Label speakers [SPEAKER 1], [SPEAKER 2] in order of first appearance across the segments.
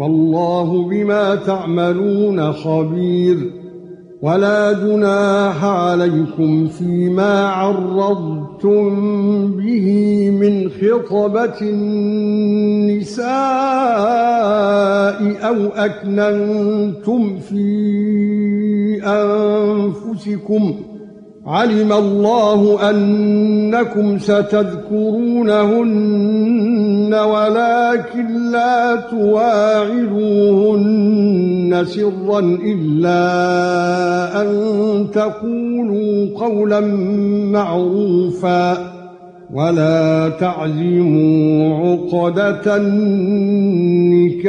[SPEAKER 1] والله بما تعملون خبير ولا جناح عليكم فيما عرضتم به من خطبة النساء أو أكننتم في أنفسكم. علم الله أنكم ستذكرونهن ولكن لا تواعدوهن سرا إلا أن تقولوا قولا معروفا ولا تعزموا عقدة النكاح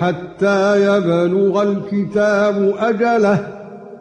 [SPEAKER 1] حتى يبلغ الكتاب أجله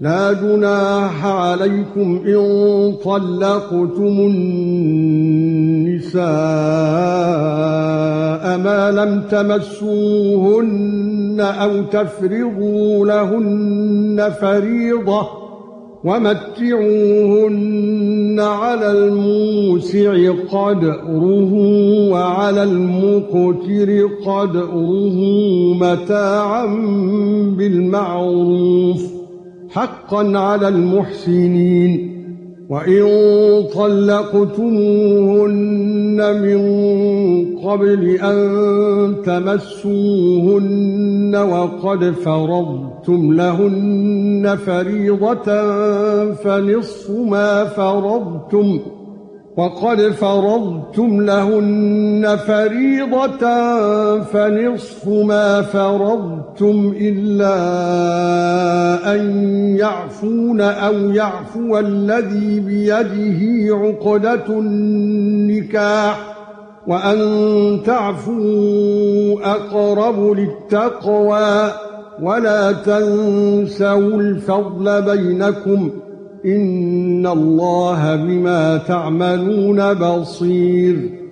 [SPEAKER 1] لا جناح عليكم إن طلقتم النساء ما لم تمسوهن أو تفرضوا لهن فريضة ومتعوهن على الموسع قدره وعلى المقتر قدره متاعا بالمعروف حقا على المحسنين. وَإِن طَلَّقْتُمُوهُنَّ مِن قَبْلِ أَن تَمَسُّوهُنَّ وَقَدْ فَرَضْتُمْ لَهُنَّ فَرِيضَةً فَنِصْفُ مَا فَرَضْتُمْ. وَقَدْ فَرَضْتُمْ لَهُنَّ فَرِيضَةً فَنِصْفُ مَا فَرَضْتُمْ إِلَّا أَن يَعْفُونَ أَوْ يَعْفُوَ الَّذِي بِيَدِهِ عُقْدَةُ النِّكَاحِ وَأَن تَعْفُوا أَقْرَبُ لِلتَّقْوَى وَلَا تَنسَوْا الْفَضْلَ بَيْنَكُمْ ان الله بما تعملون بصير